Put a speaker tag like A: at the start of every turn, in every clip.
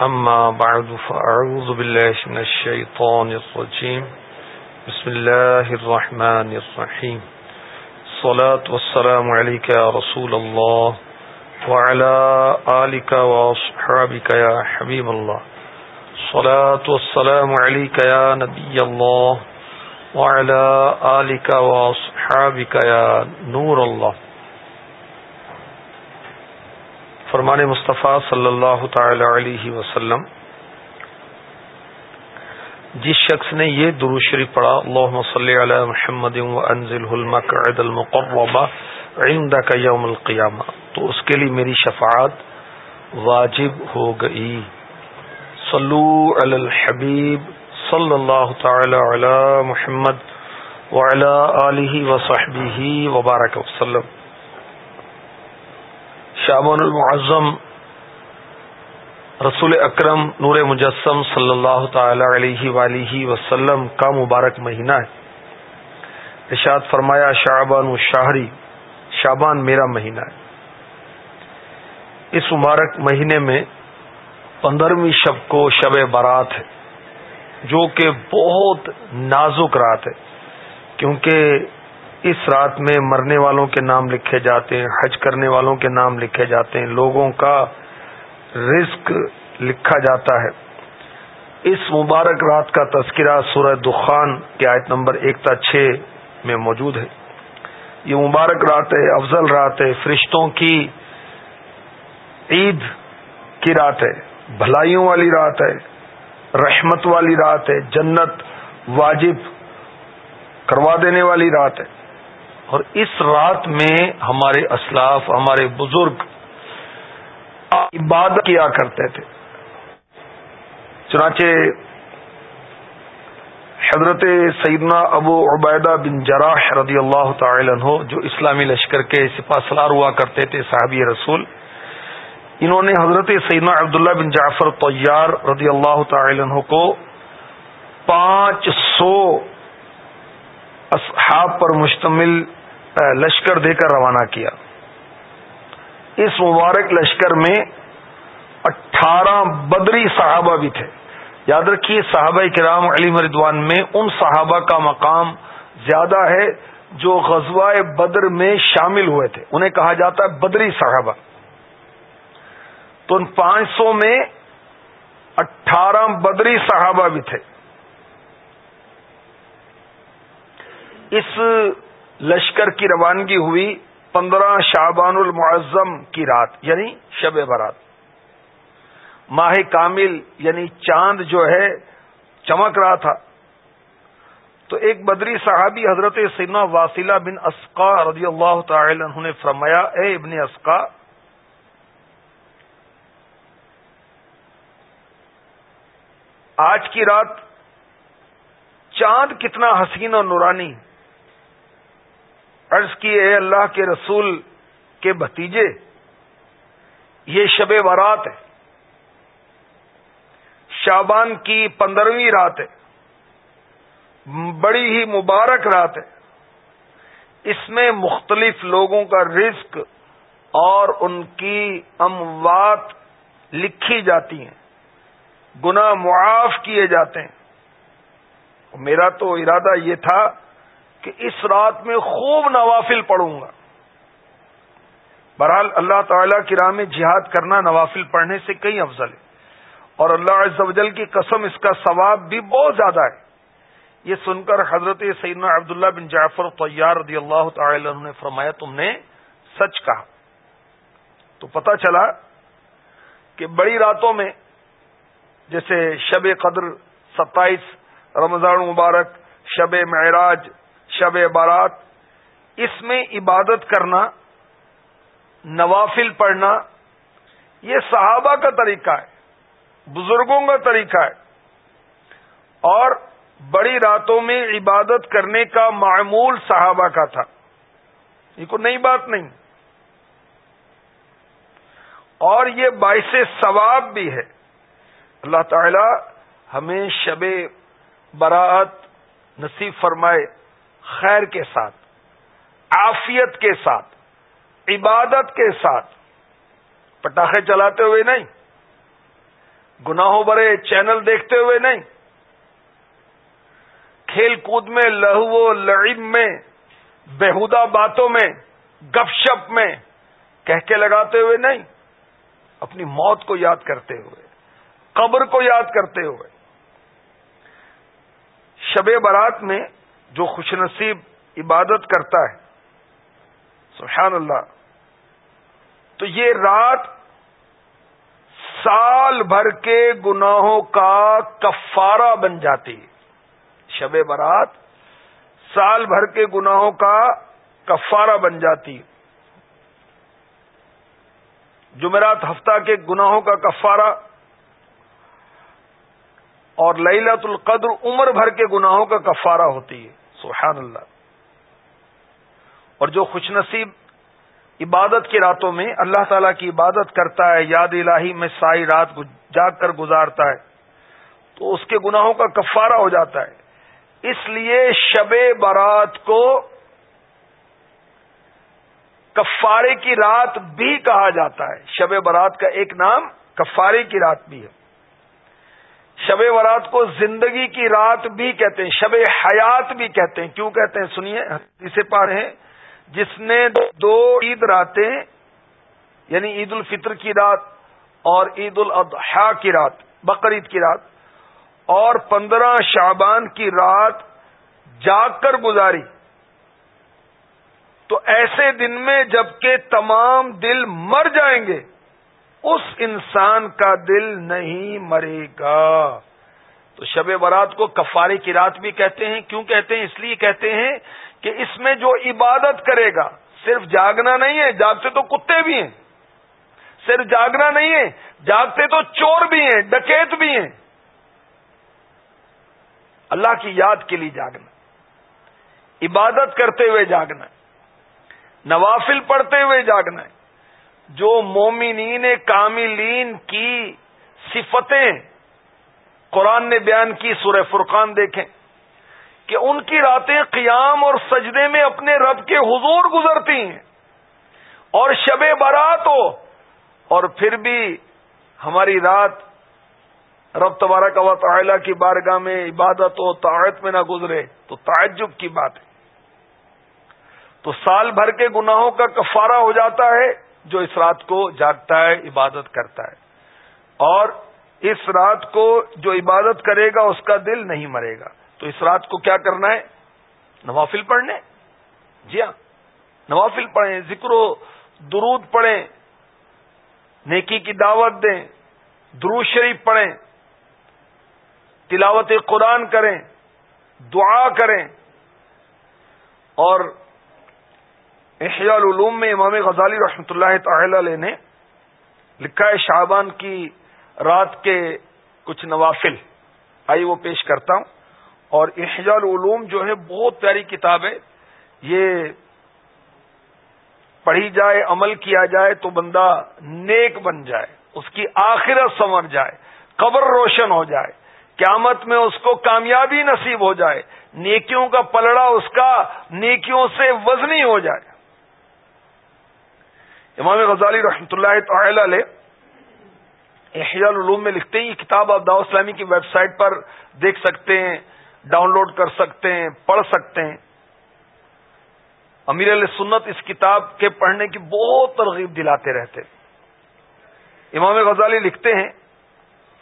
A: أما بعد، فأعوذ بالله من الشيطان الرجيم. بسم الله الرحمن الرحيم. الصلاة والسلام عليك يا رسول الله وعلى آلك وصحابك يا حبيب الله. الصلاة والسلام عليك يا نبي الله وعلى آلك وصحابك يا نور الله. فرمان مصطفیٰ صلی اللہ تعالی علیہ وسلم، جس شخص نے یہ دروشری پڑھا اللہ صلی علی محمد و انزل المقعد المقربہ عندك یوم القیامہ، تو اس کے لیے میری شفاعت واجب ہو گئی۔ صلو علی الحبیب صلی اللہ تعالی علی محمد وعلی آلہ وصحبہ وبارک وسلم۔ شابان المعظم، رسول اکرم نور مجسم صلی اللہ تعالی علیہ ولیہ وسلم کا مبارک مہینہ ہے۔ ارشاد فرمایا، شعبان و شاہری شابان میرا مہینہ ہے۔ اس مبارک مہینے میں پندرہویں شب کو شب بارات ہے، جو کہ بہت نازک رات ہے، کیونکہ اس رات میں مرنے والوں کے نام لکھے جاتے ہیں، حج کرنے والوں کے نام لکھے جاتے ہیں، لوگوں کا رزق لکھا جاتا ہے۔ اس مبارک رات کا تذکرہ سورہ دخان کے آیت نمبر ایک تا چھ میں موجود ہے۔ یہ مبارک رات ہے، افضل رات ہے، فرشتوں کی عید کی رات ہے، بھلائیوں والی رات ہے، رحمت والی رات ہے، جنت واجب کروا دینے والی رات ہے۔ اور اس رات میں ہمارے اسلاف، ہمارے بزرگ عبادت کیا کرتے تھے۔ چنانچہ حضرت سیدنا ابو عبیدہ بن جراح رضی اللہ تعالی عنہ، جو اسلامی لشکر کے سپاہ سلار ہوا کرتے تھے، صحابی رسول، انہوں نے حضرت سیدنا عبداللہ بن جعفر طیار رضی اللہ تعالی عنہ کو پانچ سو اصحاب پر مشتمل لشکر دے کر روانہ کیا۔ اس مبارک لشکر میں اٹھارہ بدری صحابہ بھی تھے۔ یاد رکھیے، صحابہ کرام علی مردوان میں ان صحابہ کا مقام زیادہ ہے جو غزوہ بدر میں شامل ہوئے تھے۔ انہیں کہا جاتا ہے بدری صحابہ۔ تو ان پانچ سو میں اٹھارہ بدری صحابہ بھی تھے۔ اس لشکر کی روانگی ہوئی پندرہ شعبان المعظم کی رات یعنی شب برات ماہ کامل یعنی چاند جو ہے، چمک رہا تھا۔ تو ایک بدری صحابی حضرت سینا واسیلہ بن اسقا رضی اللہ تعالی عنہ نے فرمایا، اے ابن اسقا، آج کی رات چاند کتنا حسین اور نورانی۔ عرض کی اے اللہ کے رسول کے بھتیجے، یہ شب بارات ہے۔ شابان کی پندرہویں رات ہے۔ بڑی ہی مبارک رات ہے۔ اس میں مختلف لوگوں کا رزق اور ان کی اموات لکھی جاتی ہیں۔ گنا معاف کیے جاتے ہیں۔ میرا تو ارادہ یہ تھا کہ اس رات میں خوب نوافل پڑھوں گا۔ بہرحال اللہ تعالی کی راہ میں جہاد کرنا نوافل پڑھنے سے کئی افضل ہے اور اللہ عز و جل کی قسم اس کا ثواب بھی بہت زیادہ ہے۔ یہ سن کر حضرت سیدنا عبداللہ بن جعفر طیار رضی اللہ تعالی عنہ نے فرمایا، تم نے سچ کہا۔ تو پتہ چلا کہ بڑی راتوں میں جیسے شب قدر ستائیس، رمضان مبارک شب معراج شب بارات، اس میں عبادت کرنا، نوافل پڑھنا، یہ صحابہ کا طریقہ ہے، بزرگوں کا طریقہ ہے، اور بڑی راتوں میں عبادت کرنے کا معمول صحابہ کا تھا۔ یہ کوئی نئی بات نہیں۔ اور یہ باعث ثواب بھی ہے۔ اللہ تعالی ہمیں شب براعت نصیب فرمائے۔ خیر کے ساتھ آفیت کے ساتھ، عبادت کے ساتھ، پٹاخے چلاتے ہوئے نہیں، گناہوں برے چینل دیکھتے ہوئے نہیں، کھیل کود میں، لہو و لعب میں بےحدہ باتوں میں، گپ شپ میں کہہ کے لگاتے ہوئے نہیں، اپنی موت کو یاد کرتے ہوئے، قبر کو یاد کرتے ہوئے۔ شب برات میں جو خوش نصیب عبادت کرتا ہے۔ سبحان اللہ۔ تو یہ رات سال بھر کے گناہوں کا کفارہ بن جاتی ہے۔ شب برات سال بھر کے گناہوں کا کفارہ بن جاتی ہے۔ جمعرات ہفتہ کے گناہوں کا کفارہ اور لیلت القدر عمر بھر کے گناہوں کا کفارہ ہوتی ہے۔ سبحان اللہ۔ اور جو خوش نصیب عبادت کی راتوں میں اللہ تعالی کی عبادت کرتا ہے، یاد الہی میں ساری رات جاگ کر گزارتا ہے، تو اس کے گناہوں کا کفارہ ہو جاتا ہے۔ اس لیے شب برات کو کفارے کی رات بھی کہا جاتا ہے۔ شب برات کا ایک نام کفارے کی رات بھی ہے۔ شب برات کو زندگی کی رات بھی کہتے ہیں، شب حیات بھی کہتے ہیں۔ کیوں کہتے ہیں؟ سنیے اسے پڑھیں جس نے دو عید راتیں یعنی عید الفطر کی رات اور عید الاضحیٰ کی رات بقرعید کی رات، اور پندرہ شعبان کی رات جاگ کر گزاری۔ تو ایسے دن میں جبکہ تمام دل مر جائیں گے اس انسان کا دل نہیں مرے گا۔ تو شب برات کو کفارے کی رات بھی کہتے ہیں۔ کیوں کہتے ہیں؟ اس لیے کہتے ہیں کہ اس میں جو عبادت کرے گا، صرف جاگنا نہیں ہے، جاگتے تو کتے بھی ہیں۔ صرف جاگنا نہیں ہے، جاگتے تو چور بھی ہیں، ڈکیت بھی ہیں۔ اللہ کی یاد کے لیے جاگنا۔ عبادت کرتے ہوئے جاگنا۔ نوافل پڑھتے ہوئے جاگنا۔ ہے جو مومنین کاملین کی صفتیں قرآن نے بیان کی، سورہ فرقان دیکھیں، کہ ان کی راتیں قیام اور سجدے میں اپنے رب کے حضور گزرتی ہیں۔ اور شب برات ہو، اور پھر بھی ہماری رات رب تبارہ کا تعالیٰ کی بارگاہ میں عبادت و طاعت میں نہ گزرے، تو تعجب کی بات ہے۔ تو سال بھر کے گناہوں کا کفارہ ہو جاتا ہے جو اس رات کو جاگتا ہے، عبادت کرتا ہے۔ اور اس رات کو جو عبادت کرے گا، اس کا دل نہیں مرے گا۔ تو اس رات کو کیا کرنا ہے؟ نوافل پڑھنے۔ جی ہاں نوافل پڑھیں، ذکر و درود پڑھیں، نیکی کی دعوت دیں، درود شریف پڑھیں، تلاوت قرآن کریں، دعا کریں۔ اور احیاء العلوم میں امام غزالی رحمۃ اللہ تعالی علیہ نے لکھا ہے شعبان کی رات کے کچھ نوافل۔ آئی وہ پیش کرتا ہوں۔ اور احجا العلوم جو ہے بہت پیاری کتاب ہے۔ یہ پڑھی جائے، عمل کیا جائے تو بندہ نیک بن جائے، اس کی آخرت سنور جائے، قبر روشن ہو جائے، قیامت میں اس کو کامیابی نصیب ہو جائے، نیکیوں کا پلڑا اس کا نیکیوں سے وزنی ہو جائے۔ امام غزالی رحمتہ اللہ تعالی علیہ احیاء العلوم میں لکھتے ہیں، یہ کتاب آپ داؤ اسلامی کی ویب سائٹ پر دیکھ سکتے ہیں، ڈاؤن لوڈ کر سکتے ہیں، پڑھ سکتے ہیں۔ امیر علیہ سنت اس کتاب کے پڑھنے کی بہت ترغیب دلاتے رہتے۔ امام غزالی لکھتے ہیں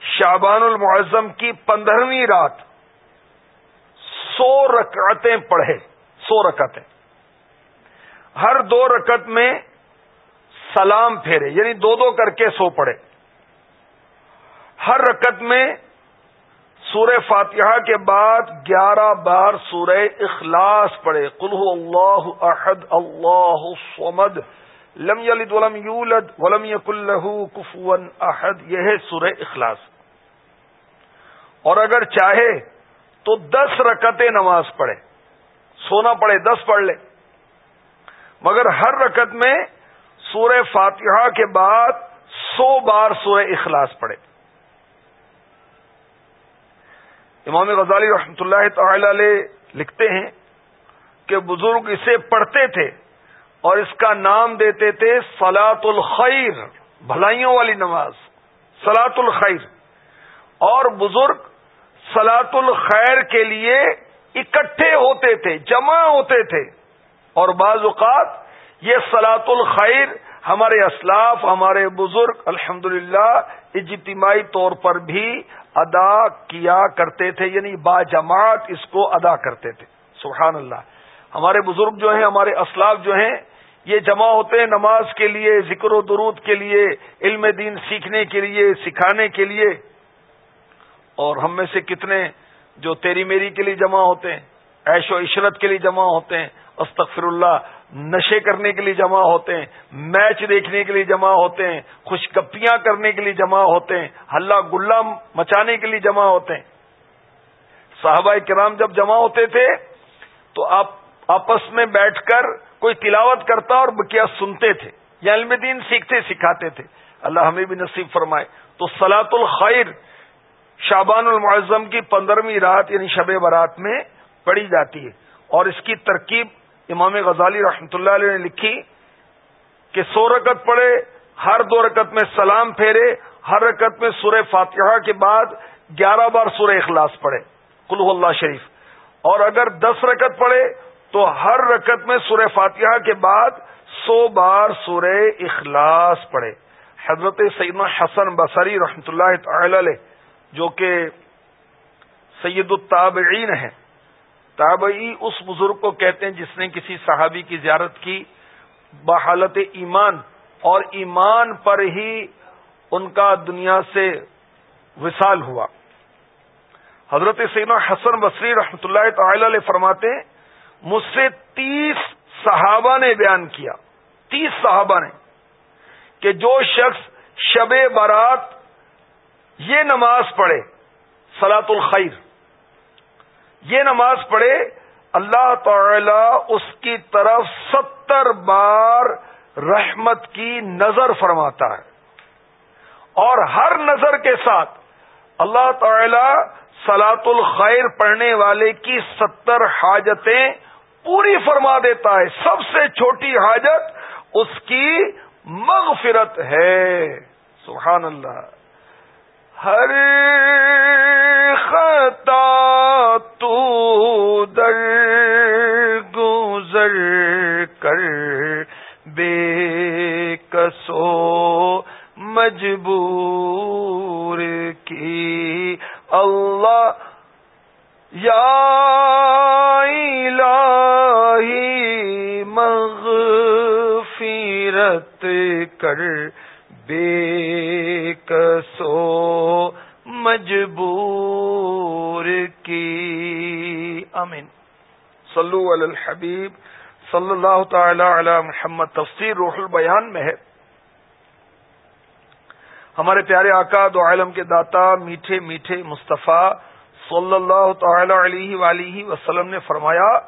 A: شابان المعظم کی پندرہویں رات سو رکعتیں پڑھے، سو رکعتیں۔ ہر دو رکعت میں سلام پھیرے یعنی دو دو کر کے سو پڑھے ہر رکت میں سورہ فاتحہ کے بعد گیارہ بار سورہ اخلاص پڑھے۔ قلح اللہ احد، اللہ سمد لم یلد ولم یولد ولم یق اللہ کفون احد۔ یہ ہے سورہ اخلاص۔ اور اگر چاہے تو دس رکتیں نماز پڑھے۔ سونا پڑے دس پڑھ لے۔ مگر ہر رکت میں سورہ فاتحہ کے بعد سو بار سورہ اخلاص پڑھے۔ امام غزالی رحمۃ اللہ تعالی علیہ لکھتے ہیں کہ بزرگ اسے پڑھتے تھے اور اس کا نام دیتے تھے سلاط الخیر، بھلائیوں والی نماز سلاط الخیر۔ اور بزرگ سلاط الخیر کے لیے اکٹھے ہوتے تھے، جمع ہوتے تھے۔ اور بعض اوقات یہ سلاط الخیر ہمارے اسلاف، ہمارے بزرگ الحمد اجتماعی طور پر بھی ادا کیا کرتے تھے یعنی با جماعت اس کو ادا کرتے تھے۔ سبحان اللہ ہمارے بزرگ جو ہیں، ہمارے اسلاف جو ہیں، یہ جمع ہوتے ہیں نماز کے لیے، ذکر و درود کے لیے، علم دین سیکھنے کے لیے، سکھانے کے لیے۔ اور ہم میں سے کتنے جو تیری میری کے لیے جمع ہوتے ہیں، عیش و عشرت کے لیے جمع ہوتے ہیں، استغفر اللہ نشے کرنے کے لیے جمع ہوتے ہیں، میچ دیکھنے کے لیے جمع ہوتے ہیں خوشکپیاں کرنے کے لیے جمع ہوتے ہیں، ہلہ گلا مچانے کے لیے جمع ہوتے ہیں۔ صحابہ کرام جب جمع ہوتے تھے، تو آپ آپس میں بیٹھ کر کوئی تلاوت کرتا اور بکیا سنتے تھے، یا علم دین سیکھتے سکھاتے تھے۔ اللہ ہمیں بھی نصیب فرمائے۔ تو سلاط الخیر شابان المعظم کی پندرہویں رات یعنی شب برات میں پڑھی جاتی ہے۔ اور اس کی ترکیب امام غزالی رحمتہ اللہ علیہ نے لکھی کہ سو رکت پڑھے، ہر دو رکت میں سلام پھیرے، ہر رکت میں سورہ فاتحہ کے بعد گیارہ بار سورہ اخلاص پڑھے کلو اللہ شریف۔ اور اگر دس رکت پڑھے، تو ہر رکت میں سورہ فاتحہ کے بعد سو بار سورہ اخلاص پڑھے۔ حضرت سیدنا حسن بصری رحمتہ اللہ تعالی علیہ، جو کہ سید التابعین ہیں۔ تابعی اس بزرگ کو کہتے ہیں جس نے کسی صحابی کی زیارت کی۔ بحالت ایمان، اور ایمان پر ہی ان کا دنیا سے وصال ہوا۔ حضرت سینا حسن بصری رحمۃ اللہ تعالی علیہ فرماتے مجھ سے تیس صحابہ نے بیان کیا۔ تیس صحابہ نے کہ جو شخص شب برات یہ نماز پڑھے سلاۃ الخیر۔ یہ نماز پڑھے، اللہ تعالی اس کی طرف ستر بار رحمت کی نظر فرماتا ہے۔ اور ہر نظر کے ساتھ اللہ تعالی سلاط الخیر پڑھنے والے کی ستر حاجتیں پوری فرما دیتا ہے۔ سب سے چھوٹی حاجت اس کی مغفرت ہے۔ سبحان اللہ۔ ہر خطا تو در گزر کر بے کسو مجبور کی اللہ یا الہی مغفرت کر بے کسو مجبور کی۔ امین صلو علی الحبیب۔ صلی اللہ تعالی علی محمد۔ تفسیر روح البیان میں ہے۔ ہمارے پیارے آقا دو عالم کے داتا میٹھے میٹھے مصطفیٰ صلی اللہ تعالی علیہ ولیہ وسلم نے فرمایا،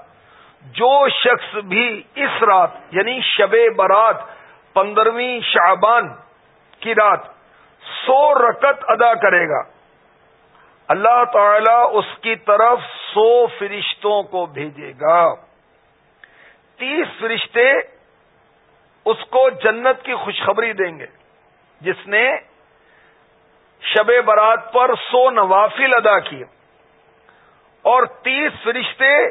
A: جو شخص بھی اس رات یعنی شب برات، پندرہویں شعبان کی رات سو رکت ادا کرے گا۔ اللہ تعالی اس کی طرف سو فرشتوں کو بھیجے گا۔ تیس فرشتے اس کو جنت کی خوشخبری دیں گے۔ جس نے شب برات پر سو نوافل ادا کیے۔ اور تیس فرشتے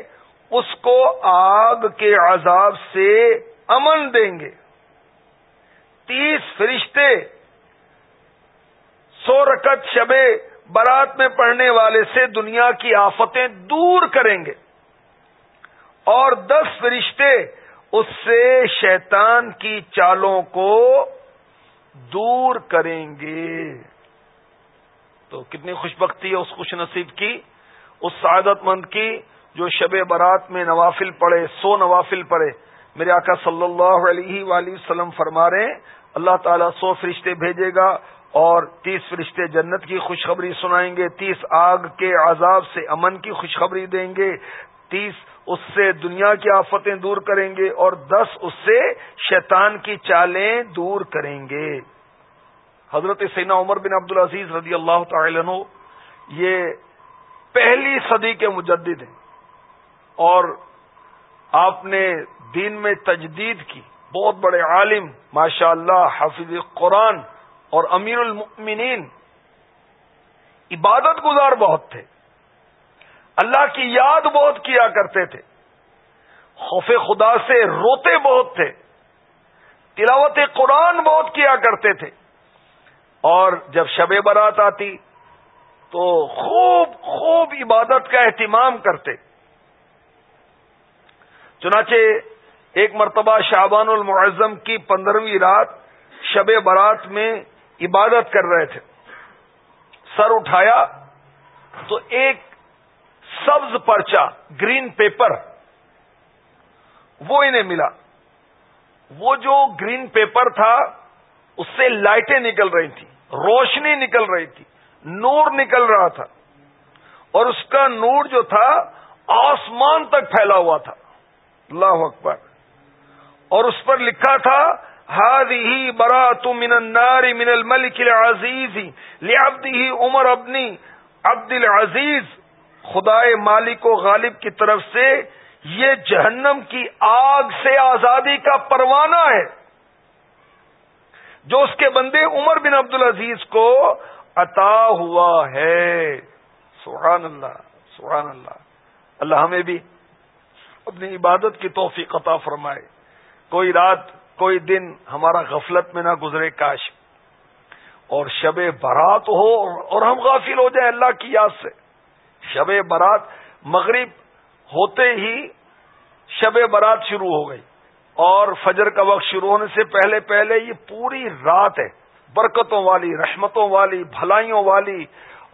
A: اس کو آگ کے عذاب سے امن دیں گے۔ تیس فرشتے سو رکت شب برات میں پڑھنے والے سے دنیا کی آفتیں دور کریں گے اور دس فرشتے اس سے شیطان کی چالوں کو دور کریں گے۔ تو کتنی خوش بختی ہے اس خوش نصیب کی، اس سعادت مند کی جو شب برات میں نوافل پڑھے، سو نوافل پڑھے۔ میرے آقا صلی اللہ علیہ وآلہ وسلم فرما رہے اللہ تعالیٰ سو فرشتے بھیجے گا اور تیس فرشتے جنت کی خوشخبری سنائیں گے، تیس آگ کے عذاب سے امن کی خوشخبری دیں گے، تیس اس سے دنیا کی آفتیں دور کریں گے اور دس اس سے شیطان کی چالیں دور کریں گے۔ حضرت سینا عمر بن عبد العزیز رضی اللہ تعالی عنہ یہ پہلی صدی کے مجدد ہیں اور آپ نے دین میں تجدید کی، بہت بڑے عالم ماشاء اللہ حافظ قرآن اور امیر المؤمنین، عبادت گزار بہت تھے۔ اللہ کی یاد بہت کیا کرتے تھے۔ خوف خدا سے روتے بہت تھے۔ تلاوت قرآن بہت کیا کرتے تھے۔ اور جب شب برات آتی تو خوب خوب عبادت کا اہتمام کرتے۔ چنانچہ ایک مرتبہ شعبان المعظم کی پندرہویں رات شب برات میں عبادت کر رہے تھے۔ سر اٹھایا تو ایک سبز پرچا گرین پیپر، وہ انہیں ملا۔ وہ جو گرین پیپر تھا، اس سے لائٹیں نکل رہی تھی روشنی نکل رہی تھی، نور نکل رہا تھا۔ اور اس کا نور جو تھا، آسمان تک پھیلا ہوا تھا۔ اللہ اکبر۔ اور اس پر لکھا تھا ہاد ہی برا من النار من الملک العزیز ہی عمر ابنی عبد العزیز خدا مالک و غالب کی طرف سے یہ جہنم کی آگ سے آزادی کا پروانہ ہے جو اس کے بندے عمر بن عبد العزیز کو عطا ہوا ہے. سبحان اللہ سبحان اللہ۔ اللہ ہمیں بھی اپنی عبادت کی توفیق عطا فرمائے۔ کوئی رات کوئی دن ہمارا غفلت میں نہ گزرے، کاش اور شب برات ہو اور ہم غافل ہو جائیں اللہ کی یاد سے۔ شب برات مغرب ہوتے ہی شب برات شروع ہو گئی اور فجر کا وقت شروع ہونے سے پہلے پہلے یہ پوری رات ہے، برکتوں والی، رحمتوں والی، بھلائیوں والی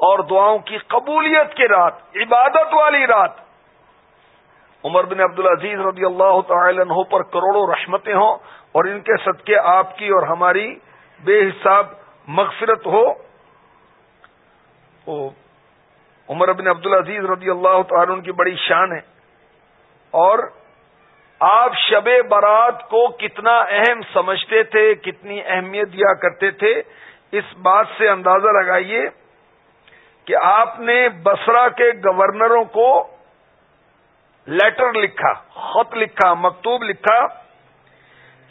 A: اور دعاؤں کی قبولیت کی رات، عبادت والی رات۔ عمر بن عبد العزیز رضی اللہ تعالی عنہ پر کروڑوں رحمتیں ہوں اور ان کے صدقے آپ کی اور ہماری بے حساب مغفرت ہو۔ عمر بن عبد العزیز رضی اللہ تعالی عنہ کی بڑی شان ہے۔ اور آپ شب برات کو کتنا اہم سمجھتے تھے، کتنی اہمیت دیا کرتے تھے، اس بات سے اندازہ لگائیے کہ آپ نے بسرا کے گورنروں کو لیٹر لکھا، خط لکھا، مکتوب لکھا۔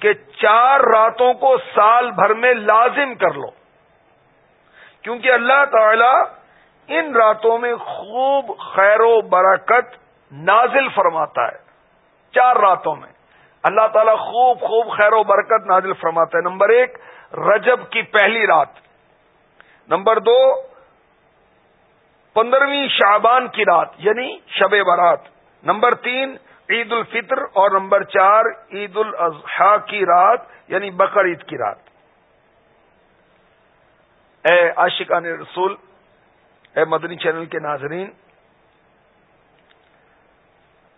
A: کہ چار راتوں کو سال بھر میں لازم کر لو۔ کیونکہ اللہ تعالی ان راتوں میں خوب خیر و برکت نازل فرماتا ہے۔ چار راتوں میں۔ اللہ تعالیٰ خوب خوب خیر و برکت نازل فرماتا ہے۔ نمبر ایک، رجب کی پہلی رات۔ نمبر دو، پندرہویں شعبان کی رات یعنی شب برات نمبر تین عید الفطر اور نمبر چار، عید الاضحی کی رات یعنی بقر عید کی رات۔ اے عاشقان رسول، اے مدنی چینل کے ناظرین،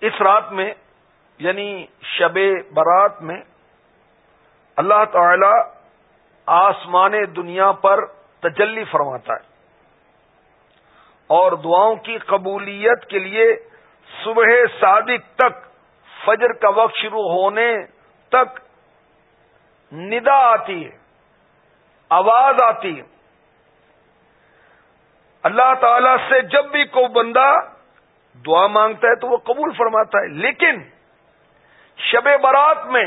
A: اس رات میں یعنی شب برات میں، اللہ تعالی آسمان دنیا پر تجلی فرماتا ہے اور دعاؤں کی قبولیت کے لیے صبح صادق تک فجر کا وقت شروع ہونے تک ندا آتی ہے، آواز آتی ہے۔ اللہ تعالی سے جب بھی کوئی بندہ دعا مانگتا ہے تو وہ قبول فرماتا ہے، لیکن شب برات میں،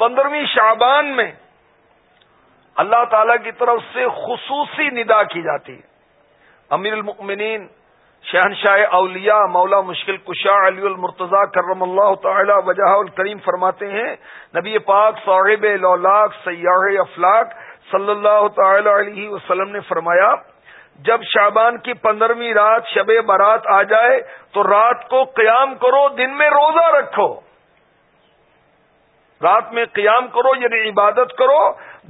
A: پندرہویں شعبان میں اللہ تعالی کی طرف سے خصوصی ندا کی جاتی ہے۔ امیر المؤمنین شہنشاہ اولیاء مولا مشکل کشا علی المرتضی کرم اللہ تعالی وجہ الکریم فرماتے ہیں، نبی پاک صاحب لولاک سیاح افلاق صلی اللہ تعالی علیہ وسلم نے فرمایا، جب شابان کی پندرہویں رات شب برات آ جائے تو رات کو قیام کرو، دن میں روزہ رکھو۔ رات میں قیام کرو یعنی عبادت کرو،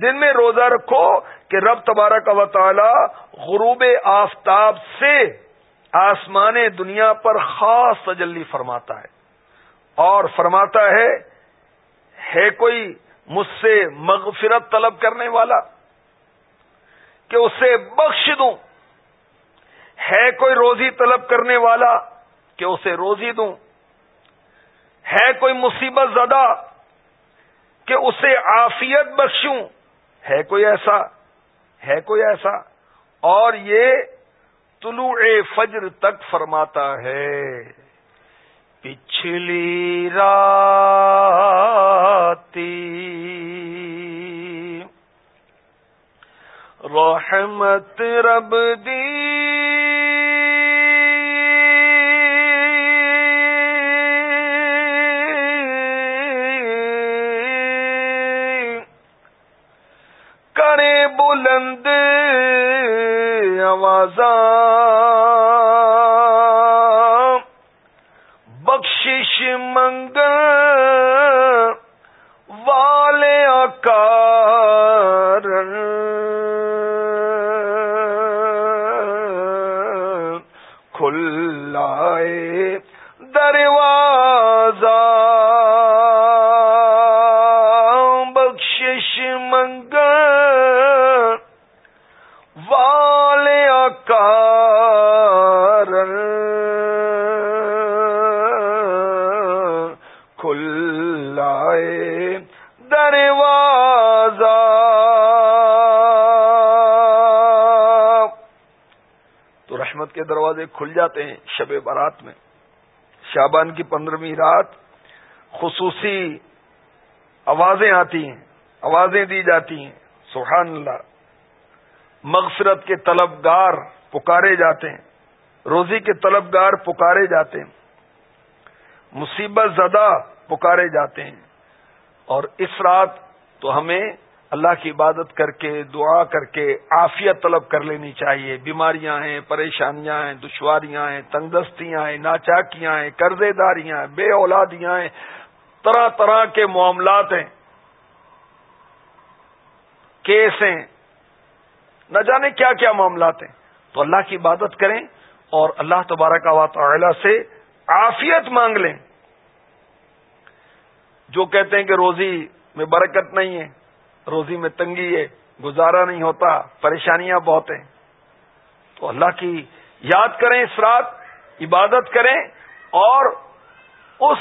A: دن میں روزہ رکھو کہ رب تبارہ کا وطالعہ غروب آفتاب سے آسمان دنیا پر خاص تجلی فرماتا ہے اور فرماتا ہے ہے کوئی مجھ سے مغفرت طلب کرنے والا کہ اسے بخش دوں؟ ہے کوئی روزی طلب کرنے والا کہ اسے روزی دوں؟ ہے کوئی مصیبت زدہ کہ اسے عافیت بخشوں؟ ہے کوئی ایسا، ہے کوئی ایسا۔ اور یہ طلوع فجر تک فرماتا ہے۔ پچھلی راتی رحمت رب دی دروازہ۔ بخشش منگ والے آکار۔ کھلائے دروازہ۔ تو رحمت کے دروازے کھل جاتے ہیں شب بارات میں۔ شابان کی پندرہویں رات خصوصی آوازیں آتی ہیں، آوازیں دی جاتی ہیں، سبحان اللہ۔ مغفرت کے طلبگار پکارے جاتے ہیں، روزی کے طلبگار پکارے جاتے ہیں، مصیبت زدہ پکارے جاتے ہیں۔ اور اس رات تو ہمیں اللہ کی عبادت کر کے، دعا کر کے عافیت طلب کر لینی چاہیے۔ بیماریاں ہیں، پریشانیاں ہیں، دشواریاں ہیں تنگ دستیاں ہیں، ناچاکیاں ہیں قرضے داریاں ہیں، بے اولادیاں ہیں، طرح طرح کے معاملات ہیں۔ کیس ہیں۔ نہ جانے کیا کیا معاملات ہیں۔ تو اللہ کی عبادت کریں اور اللہ تبارک و تعالی سے عافیت مانگ لیں۔ جو کہتے ہیں کہ روزی میں برکت نہیں ہے روزی میں تنگی ہے، گزارا نہیں ہوتا، پریشانیاں بہت ہیں۔ تو اللہ کی یاد کریں اس رات، عبادت کریں اور اس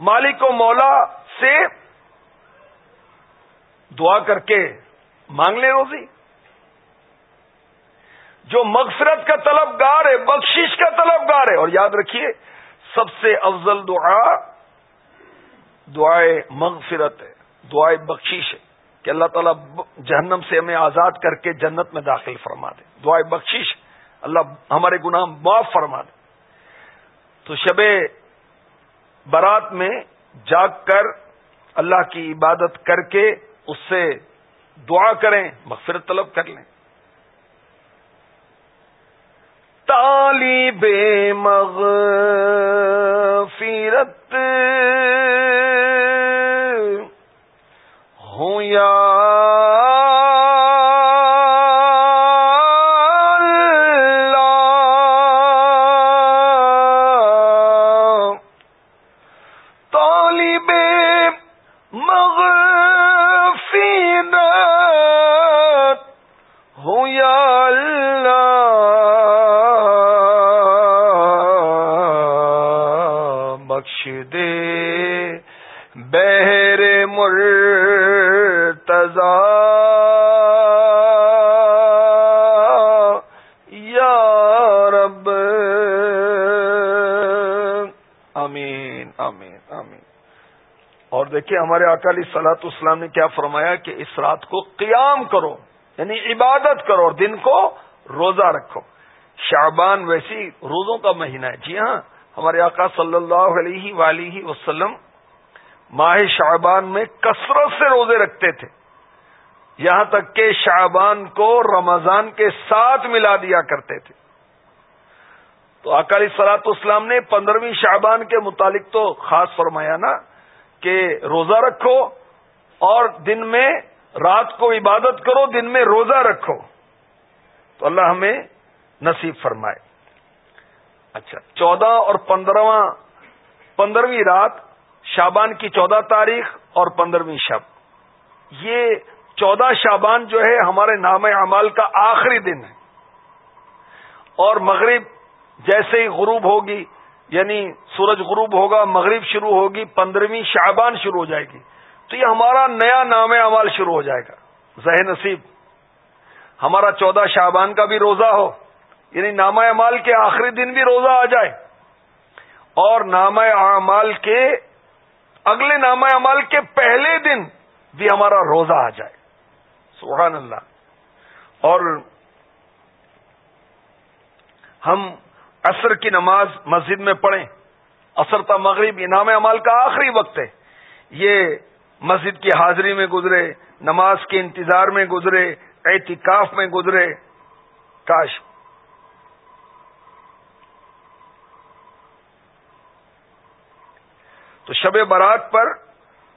A: مالک و مولا سے دعا کر کے مانگ لیں روزی۔ جو مغفرت کا طلب گار ہے، بخشش کا طلب گار ہے، اور یاد رکھیے، سب سے افضل دعا دعائے مغفرت ہے، دعائے بخشش ہے۔ کہ اللہ تعالیٰ جہنم سے ہمیں آزاد کر کے جنت میں داخل فرما دے۔ دعائے بخشش۔ اللہ ہمارے گناہ معاف فرما دے۔ تو شب برات میں جاگ کر اللہ کی عبادت کر کے اس سے دعا کریں، مغفرت طلب کر لیں۔ تالی بے مغ فیرت ہوں یا دیکھیے ہمارے اکالی سلاط اسلام نے کیا فرمایا کہ اس رات کو قیام کرو یعنی عبادت کرو اور دن کو روزہ رکھو۔ شعبان ویسی روزوں کا مہینہ ہے۔ جی ہاں ہمارے آقا صلی اللہ علیہ ولی وسلم ماہ شعبان میں کثرت سے روزے رکھتے تھے۔ یہاں تک کہ شعبان کو رمضان کے ساتھ ملا دیا کرتے تھے۔ تو اکالی سلاط اسلام نے پندرہویں شعبان کے متعلق تو خاص فرمایا نا کہ روزہ رکھو اور دن میں رات کو عبادت کرو، دن میں روزہ رکھو۔ تو اللہ ہمیں نصیب فرمائے۔ اچھا چودہ اور پندرہواں، پندرہویں رات شابان کی چودہ تاریخ اور پندرہویں شب۔ یہ چودہ شابان جو ہے ہمارے نام اعمال کا آخری دن ہے۔ اور مغرب جیسے ہی غروب ہوگی یعنی سورج غروب ہوگا، مغرب شروع ہوگی، پندرہویں شعبان شروع ہو جائے گی، تو یہ ہمارا نیا نام اعمال شروع ہو جائے گا۔ ذہ نصیب۔ ہمارا چودہ شعبان کا بھی روزہ ہو یعنی نامہ اعمال کے آخری دن بھی روزہ آ جائے۔ اور نامہ اعمال کے اگلے نامہ اعمال کے پہلے دن بھی ہمارا روزہ آ جائے۔ سبحان اللہ۔ اور ہم عصر کی نماز مسجد میں پڑھیں۔ اثر تا مغرب انعام عمال کا آخری وقت ہے۔ یہ مسجد کی حاضری میں گزرے، نماز کے انتظار میں گزرے احتکاف میں گزرے۔ کاش۔ تو شب برات پر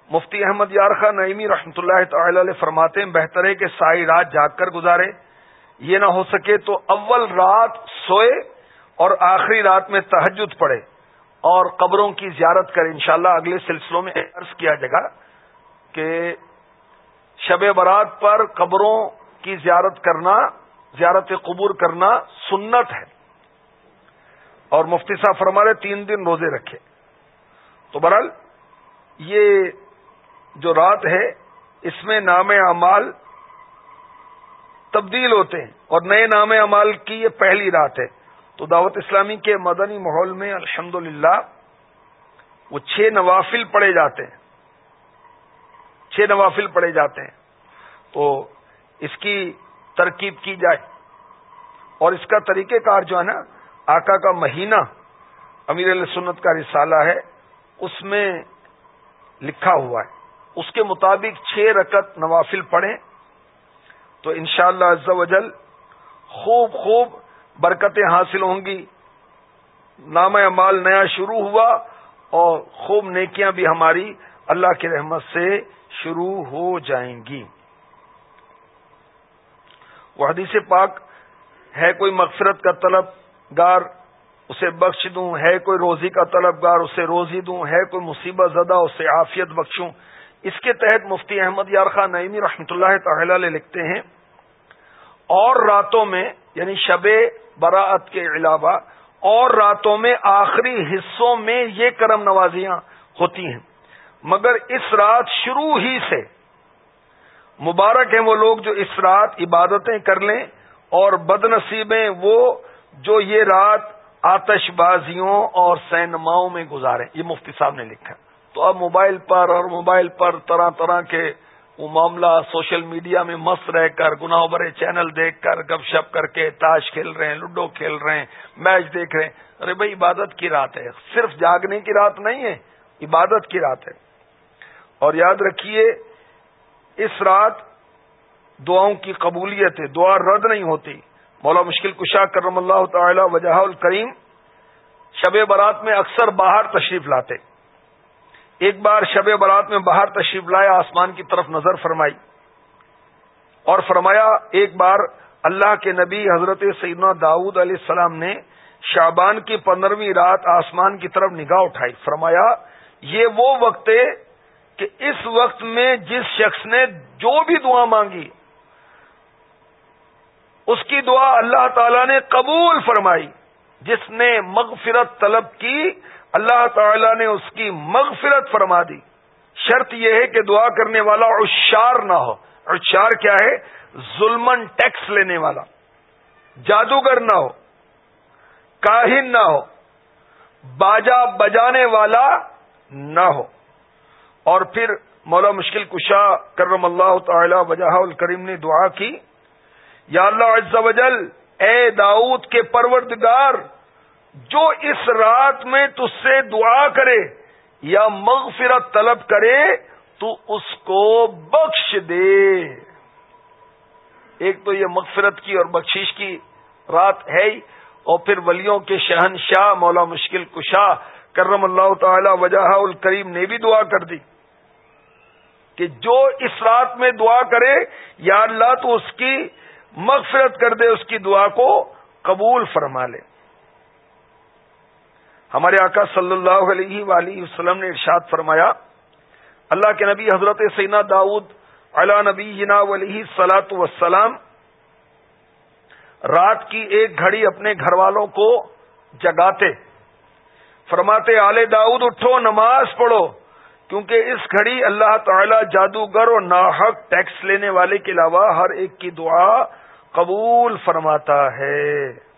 A: مفتی احمد یارخا نعیمی رحمۃ اللہ تعالی علیہ فرماتے ہیں، بہتر ہے کہ ساری رات جاگ کر گزارے۔ یہ نہ ہو سکے تو اول رات سوئے اور آخری رات میں تحجد پڑے اور قبروں کی زیارت کرے۔ انشاءاللہ اگلے سلسلوں میں عرض کیا جائے گا کہ شب برات پر قبروں کی زیارت کرنا، زیارت قبور کرنا سنت ہے۔ اور مفتی صاحب فرما رہے تین دن روزے رکھے۔ تو برحال یہ جو رات ہے، اس میں نام اعمال تبدیل ہوتے ہیں۔ اور نئے نام اعمال کی یہ پہلی رات ہے۔ تو دعوت اسلامی کے مدنی ماحول میں الحمد وہ چھ نوافل پڑے جاتے ہیں۔ چھ نوافل پڑے جاتے ہیں۔ تو اس کی ترکیب کی جائے۔ اور اس کا طریقہ کار جو ہے نا، آقا کا مہینہ امیر علیہ سنت کا رسالہ ہے، اس میں لکھا ہوا ہے۔ اس کے مطابق چھ رکت نوافل پڑھیں۔ تو انشاءاللہ شاء اللہ خوب خوب برکتیں حاصل ہوں گی۔ نام مال نیا شروع ہوا اور خوب نیکیاں بھی ہماری اللہ کی رحمت سے شروع ہو جائیں گی۔ وہ حدیث پاک ہے کوئی مغفرت کا طلب گار، اسے بخش دوں، ہے کوئی روزی کا طلب گار، اسے روزی دوں، ہے کوئی مصیبت زدہ، اسے عافیت بخشوں۔ اس کے تحت مفتی احمد یارخا نعیمی رحمۃ اللہ تعالی علیہ لکھتے ہیں اور راتوں میں یعنی شب براعت کے علاوہ، اور راتوں میں آخری حصوں میں یہ کرم نوازیاں ہوتی ہیں۔ مگر اس رات شروع ہی سے مبارک ہیں وہ لوگ جو اس رات عبادتیں کر لیں، اور بد نصیبیں وہ جو یہ رات آتش بازیوں اور سینماؤں میں گزارے یہ مفتی صاحب نے لکھا تو اب موبائل پر اور موبائل پر طرح طرح کے وہ معاملہ سوشل میڈیا میں مست رہ کر، گناہ برے چینل دیکھ کر، گپ شپ کر کے تاش کھیل رہے ہیں، لوڈو کھیل رہے ہیں، میچ دیکھ رہے ہیں۔ ارے بھائی، عبادت کی رات ہے۔ صرف جاگنے کی رات نہیں ہے، عبادت کی رات ہے۔ اور یاد رکھیے، اس رات دعاؤں کی قبولیت ہے۔ دعا رد نہیں ہوتی۔ مولا مشکل کشا کرم اللہ تعالی وجہ الکریم شب برات میں اکثر باہر تشریف لاتے۔ ایک بار شب برات میں باہر تشریف لایا آسمان کی طرف نظر فرمائی اور فرمایا، ایک بار اللہ کے نبی حضرت سیدنا داود علیہ السلام نے شابان کی پندرہویں رات آسمان کی طرف نگاہ اٹھائی۔ فرمایا، یہ وہ وقت ہے کہ اس وقت میں جس شخص نے جو بھی دعا مانگی، اس کی دعا اللہ تعالی نے قبول فرمائی، جس نے مغفرت طلب کی اللہ تعالی نے اس کی مغفرت فرما دی۔ شرط یہ ہے کہ دعا کرنے والا اشار نہ ہو۔ اشار کیا ہے؟ ظلمن ٹیکس لینے والا۔ جادوگر نہ ہو۔ کاہن نہ ہو۔ باجا بجانے والا نہ ہو۔ اور پھر مولا مشکل کشا کرم اللہ تعالی وجہ الکریم نے دعا کی۔ یا اللہ عز و جل، اے داؤد کے پروردگار جو اس رات میں تج سے دعا کرے یا مغفرت طلب کرے، تو اس کو بخش دے۔ ایک تو یہ مغفرت کی اور بخشش کی رات ہے ہی، اور پھر ولیوں کے شہنشاہ مولا مشکل کشا کرم اللہ تعالی وجہ الکریم نے بھی دعا کر دی کہ جو اس رات میں دعا کرے، یا اللہ تو اس کی مغفرت کر دے، اس کی دعا کو قبول فرما لے۔ ہمارے آقا صلی اللہ علیہ وآلہ وسلم نے ارشاد فرمایا، اللہ کے نبی حضرت سینا داؤد علا نبی جنا علیہ سلاۃ وسلام رات کی ایک گھڑی اپنے گھر والوں کو جگاتے۔ فرماتے آلے داؤد، اٹھو، نماز پڑھو، کیونکہ اس گھڑی اللہ تعالی جادوگر اور ناحق ٹیکس لینے والے کے علاوہ ہر ایک کی دعا قبول فرماتا ہے۔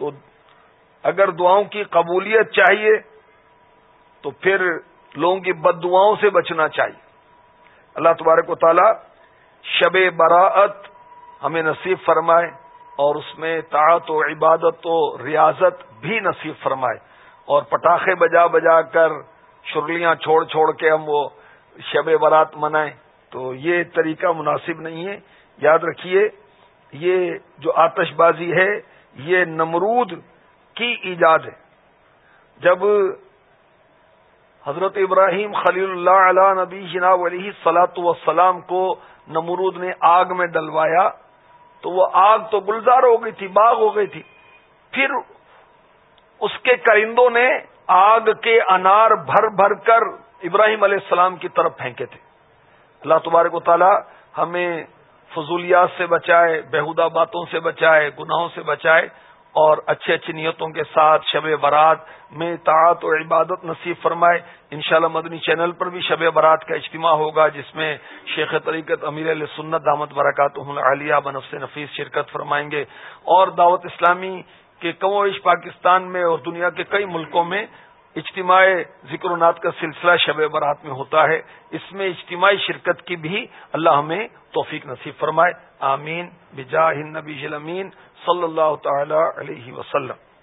A: تو اگر دعاؤں کی قبولیت چاہیے تو پھر لوگوں کی بد دعاؤں سے بچنا چاہیے۔ اللہ تبارک و تعالی شب براعت ہمیں نصیب فرمائے اور اس میں طاعت و عبادت و ریاضت بھی نصیب فرمائے۔ اور پٹاخے بجا بجا کر شرلیاں چھوڑ چھوڑ کے ہم وہ شب برات منائیں۔ تو یہ طریقہ مناسب نہیں ہے۔ یاد رکھیے، یہ جو آتش بازی ہے یہ نمرود کی ایجاد ہے۔ جب حضرت ابراہیم خلیل اللہ علیہ نبی جناب علیہ سلاۃ وسلام کو نمرود نے آگ میں ڈلوایا تو وہ آگ تو گلزار ہو گئی تھی، باغ ہو گئی تھی۔ پھر اس کے کرندوں نے آگ کے انار بھر بھر کر ابراہیم علیہ السلام کی طرف پھینکے تھے۔ اللہ تبارک و تعالی ہمیں فضولیات سے بچائے بےحدہ باتوں سے بچائے، گناہوں سے بچائے اور اچھی اچھی نیتوں کے ساتھ شب برات میں اطاعت اور عبادت نصیب فرمائے۔ انشاءاللہ مدنی چینل پر بھی شب برات کا اجتماع ہوگا، جس میں شیخ طریقت امیر علیہ سنت دامت برکات عالیہ بنفس نفیس شرکت فرمائیں گے۔ اور دعوت اسلامی کے کموش پاکستان میں اور دنیا کے کئی ملکوں میں اجتماع ذکر و نات کا سلسلہ شب برات میں ہوتا ہے۔ اس میں اجتماعی شرکت کی بھی اللہ ہمیں توفیق نصیب فرمائے۔ آمین۔ بجاہ نبی امین صلی اللہ تعالی علیہ وسلم۔